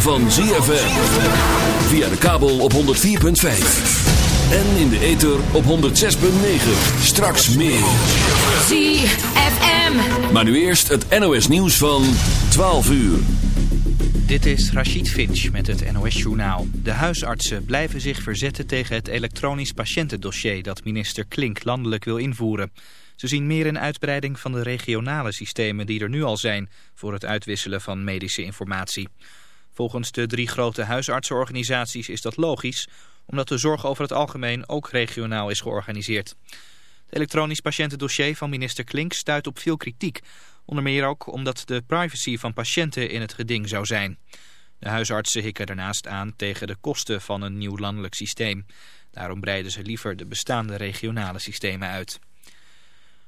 van ZFM. Via de kabel op 104.5. En in de ether op 106.9. Straks meer. ZFM. Maar nu eerst het NOS nieuws van 12 uur. Dit is Rachid Finch met het NOS-journaal. De huisartsen blijven zich verzetten tegen het elektronisch patiëntendossier... dat minister Klink landelijk wil invoeren. Ze zien meer een uitbreiding van de regionale systemen die er nu al zijn... voor het uitwisselen van medische informatie. Volgens de drie grote huisartsenorganisaties is dat logisch, omdat de zorg over het algemeen ook regionaal is georganiseerd. Het elektronisch patiëntendossier van minister Klink stuit op veel kritiek, onder meer ook omdat de privacy van patiënten in het geding zou zijn. De huisartsen hikken daarnaast aan tegen de kosten van een nieuw landelijk systeem. Daarom breiden ze liever de bestaande regionale systemen uit.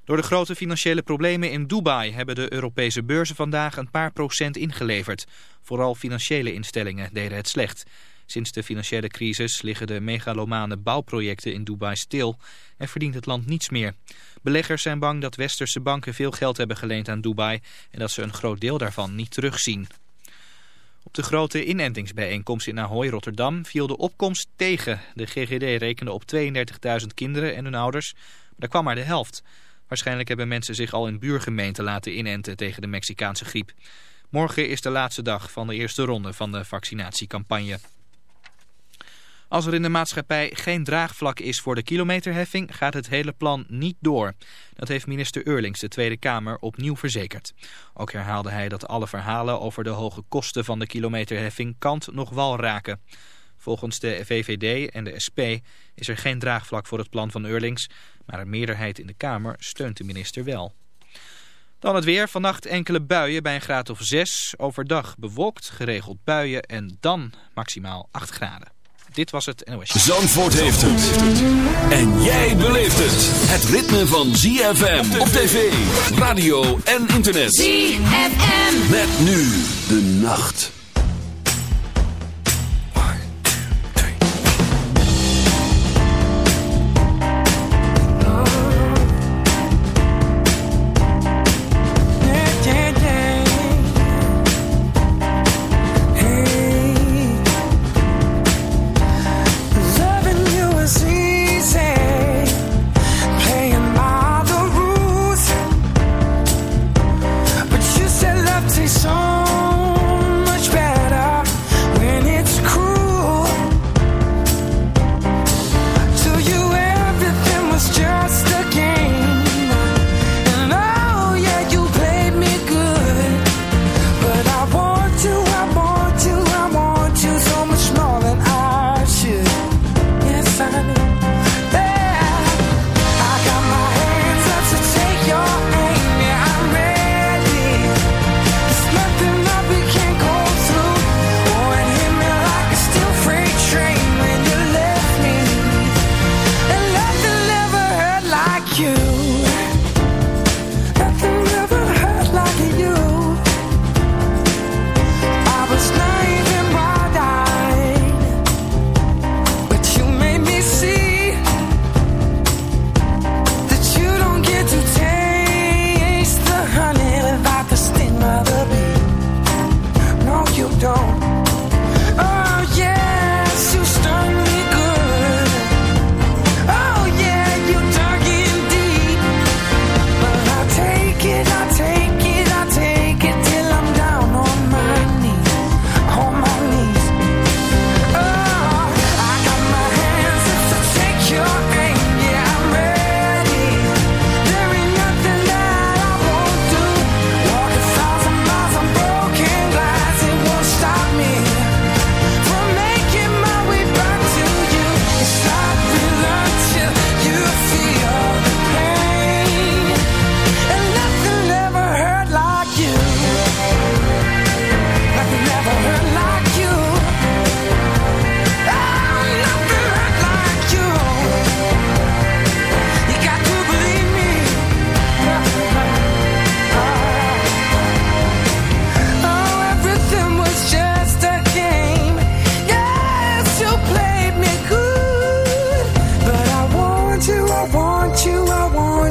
Door de grote financiële problemen in Dubai hebben de Europese beurzen vandaag een paar procent ingeleverd. Vooral financiële instellingen deden het slecht. Sinds de financiële crisis liggen de megalomane bouwprojecten in Dubai stil en verdient het land niets meer. Beleggers zijn bang dat westerse banken veel geld hebben geleend aan Dubai en dat ze een groot deel daarvan niet terugzien. Op de grote inentingsbijeenkomst in Ahoy, Rotterdam, viel de opkomst tegen. De GGD rekende op 32.000 kinderen en hun ouders, maar daar kwam maar de helft. Waarschijnlijk hebben mensen zich al in buurgemeenten laten inenten tegen de Mexicaanse griep. Morgen is de laatste dag van de eerste ronde van de vaccinatiecampagne. Als er in de maatschappij geen draagvlak is voor de kilometerheffing, gaat het hele plan niet door. Dat heeft minister Eurlings de Tweede Kamer opnieuw verzekerd. Ook herhaalde hij dat alle verhalen over de hoge kosten van de kilometerheffing kant nog wal raken. Volgens de VVD en de SP is er geen draagvlak voor het plan van Eurlings, maar een meerderheid in de Kamer steunt de minister wel. Dan het weer. Vannacht enkele buien bij een graad of 6. Overdag bewolkt, geregeld buien en dan maximaal 8 graden. Dit was het NOS. Zandvoort heeft het. En jij beleeft het. Het ritme van ZFM op tv, radio en internet. ZFM. Met nu de nacht.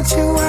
To. you.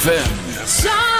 ZFM.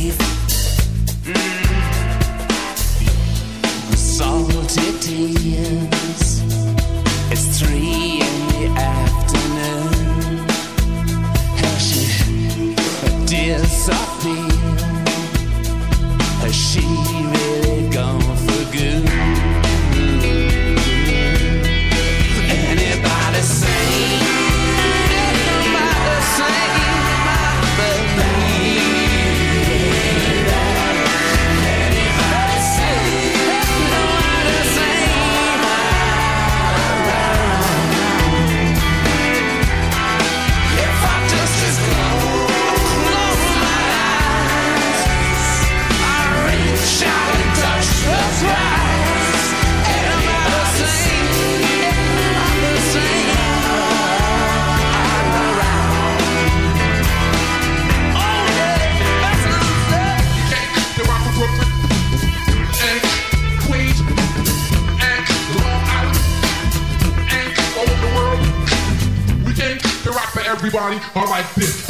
leave. Mm. Mm-hmm. Salty tears. It's three in the afternoon. Has she disappeared? Has she really? everybody are like this.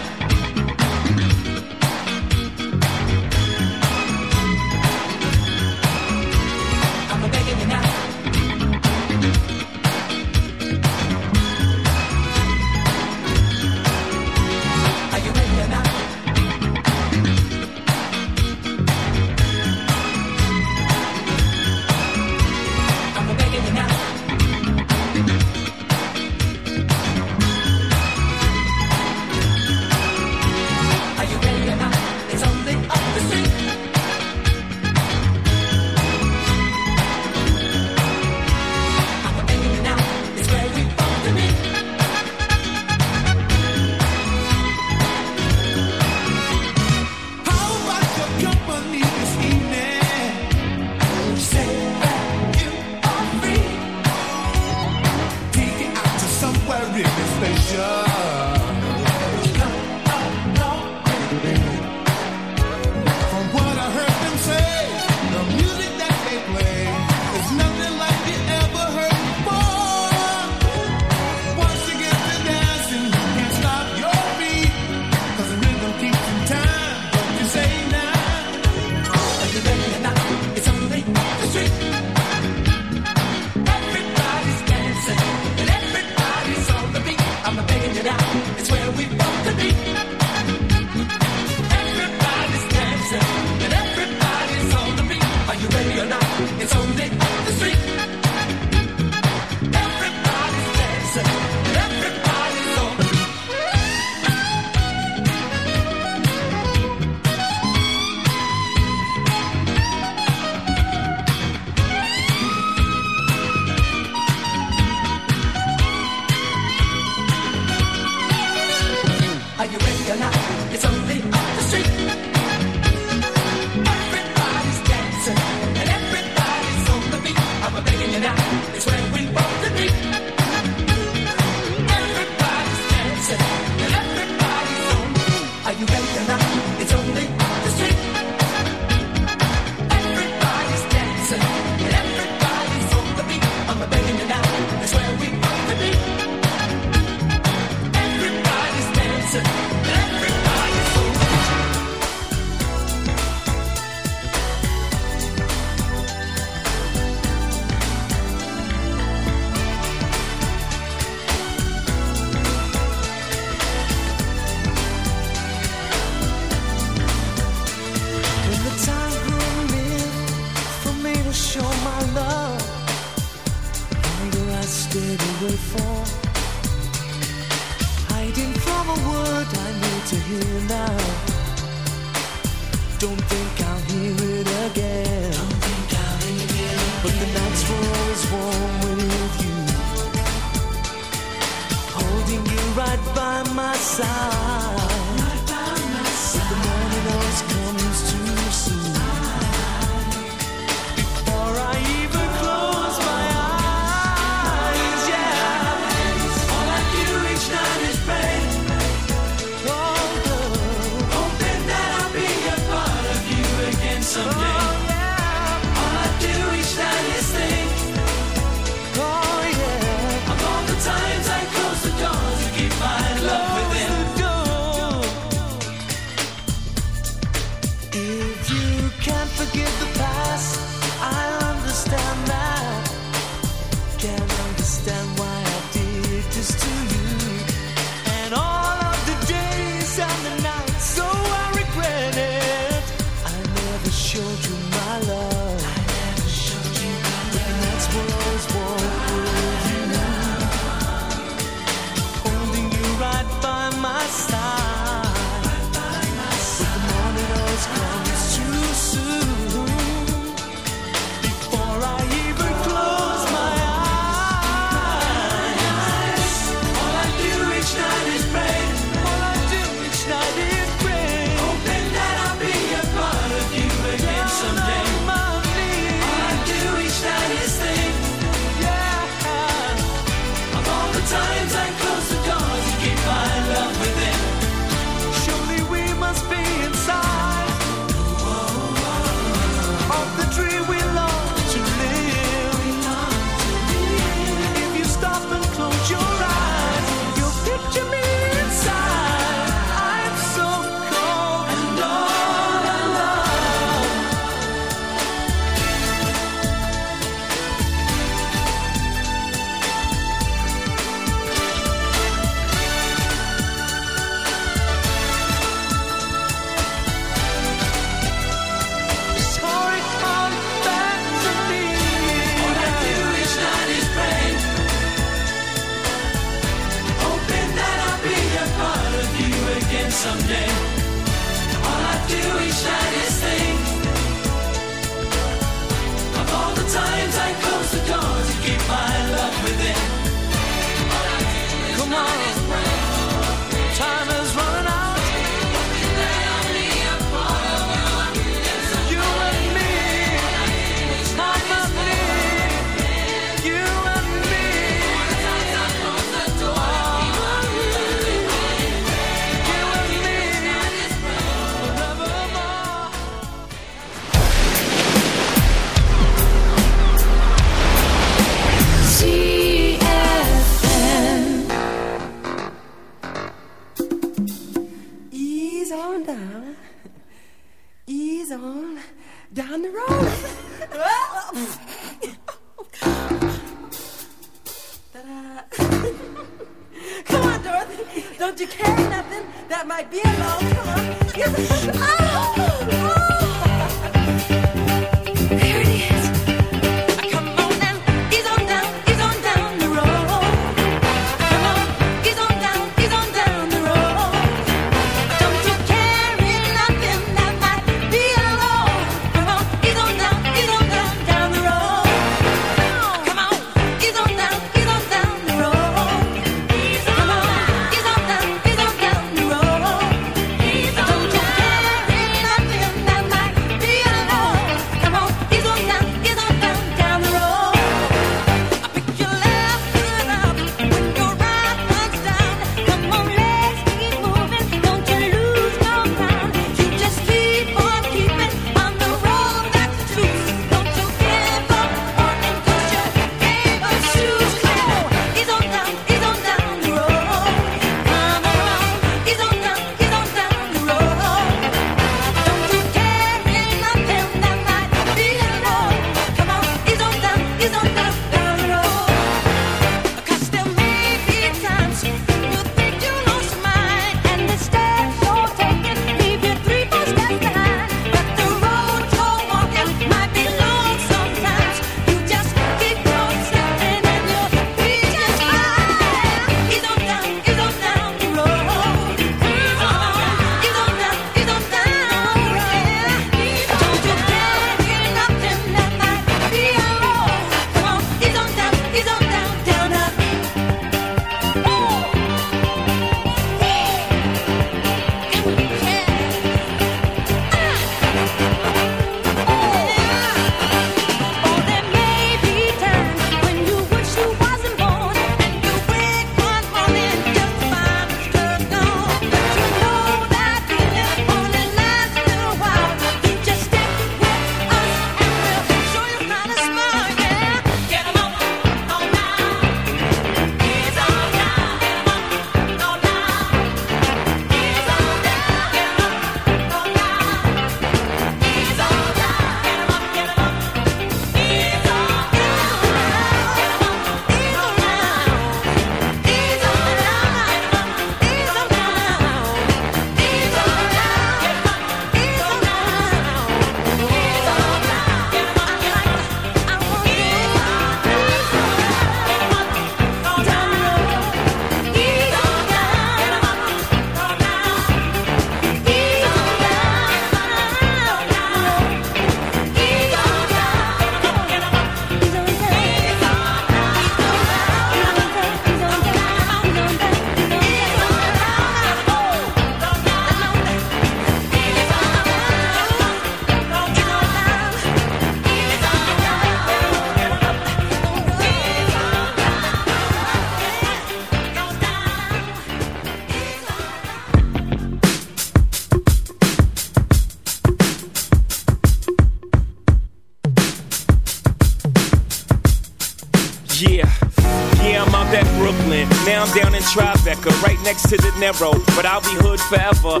But I'll be hood forever.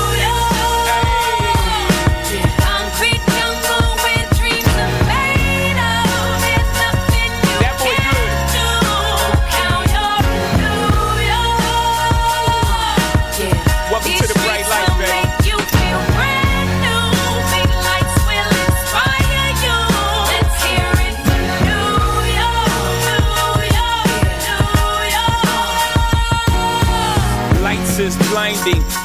enfim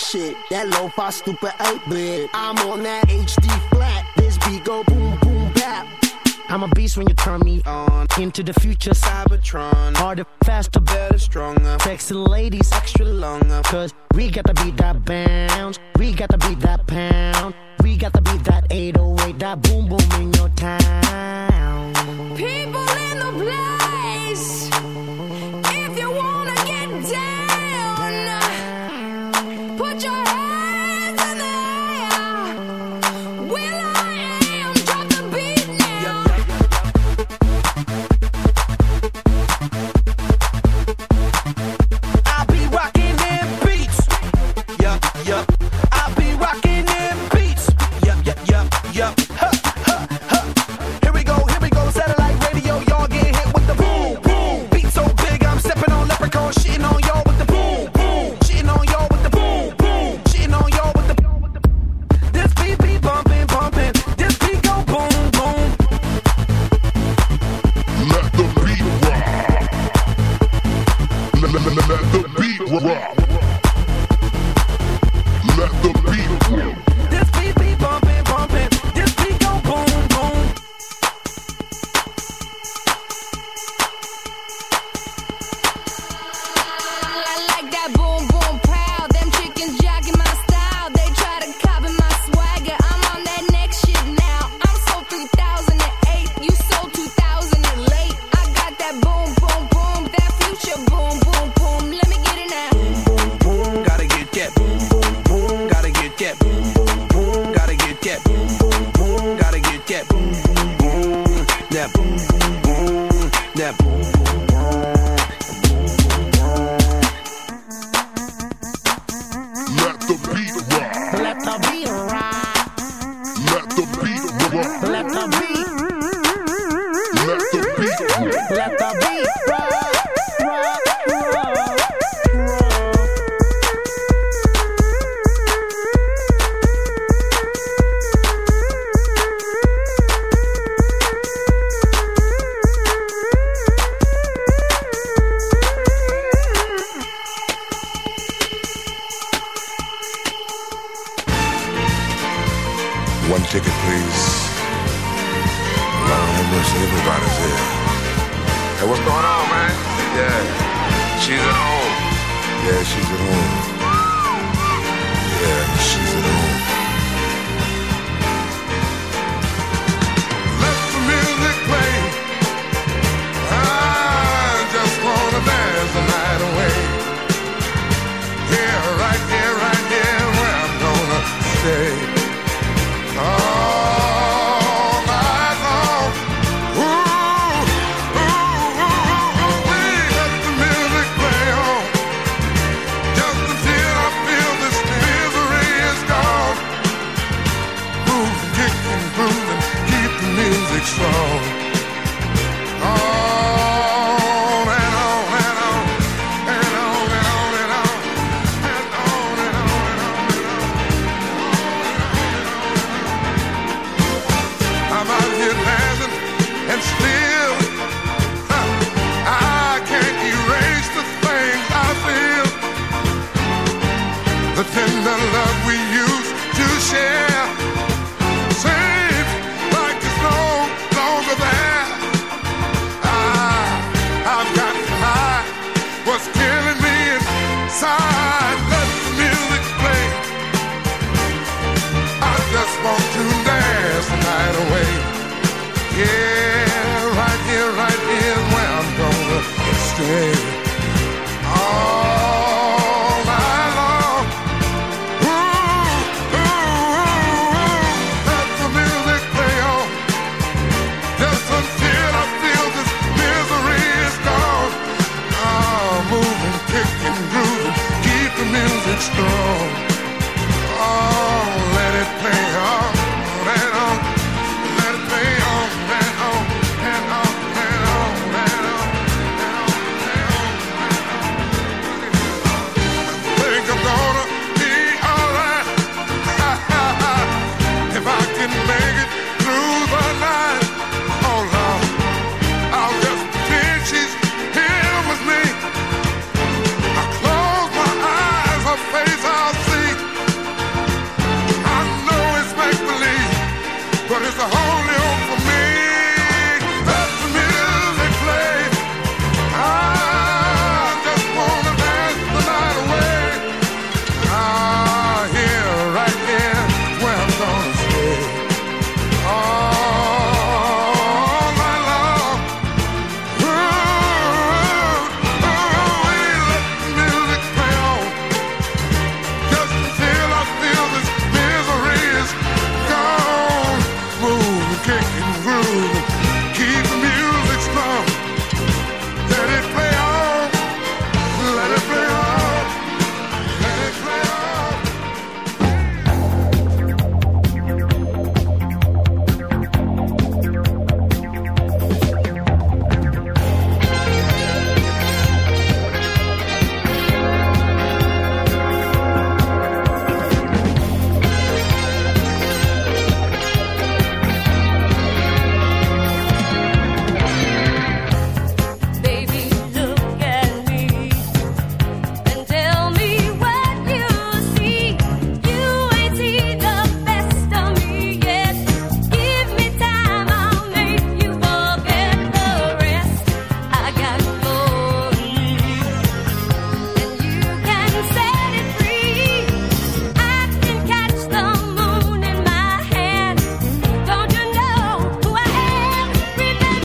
shit. That lo-fi stupid 8-bit. I'm on that HD flat. This beat go boom, boom, bap. I'm a beast when you turn me on. Into the future, Cybertron. Harder, faster, better, stronger. Texting ladies, extra longer. Cause we got to beat that bounce. We got to beat that pound. We got to beat that 808, that boom boom in your town. People in the place, if you wanna get down.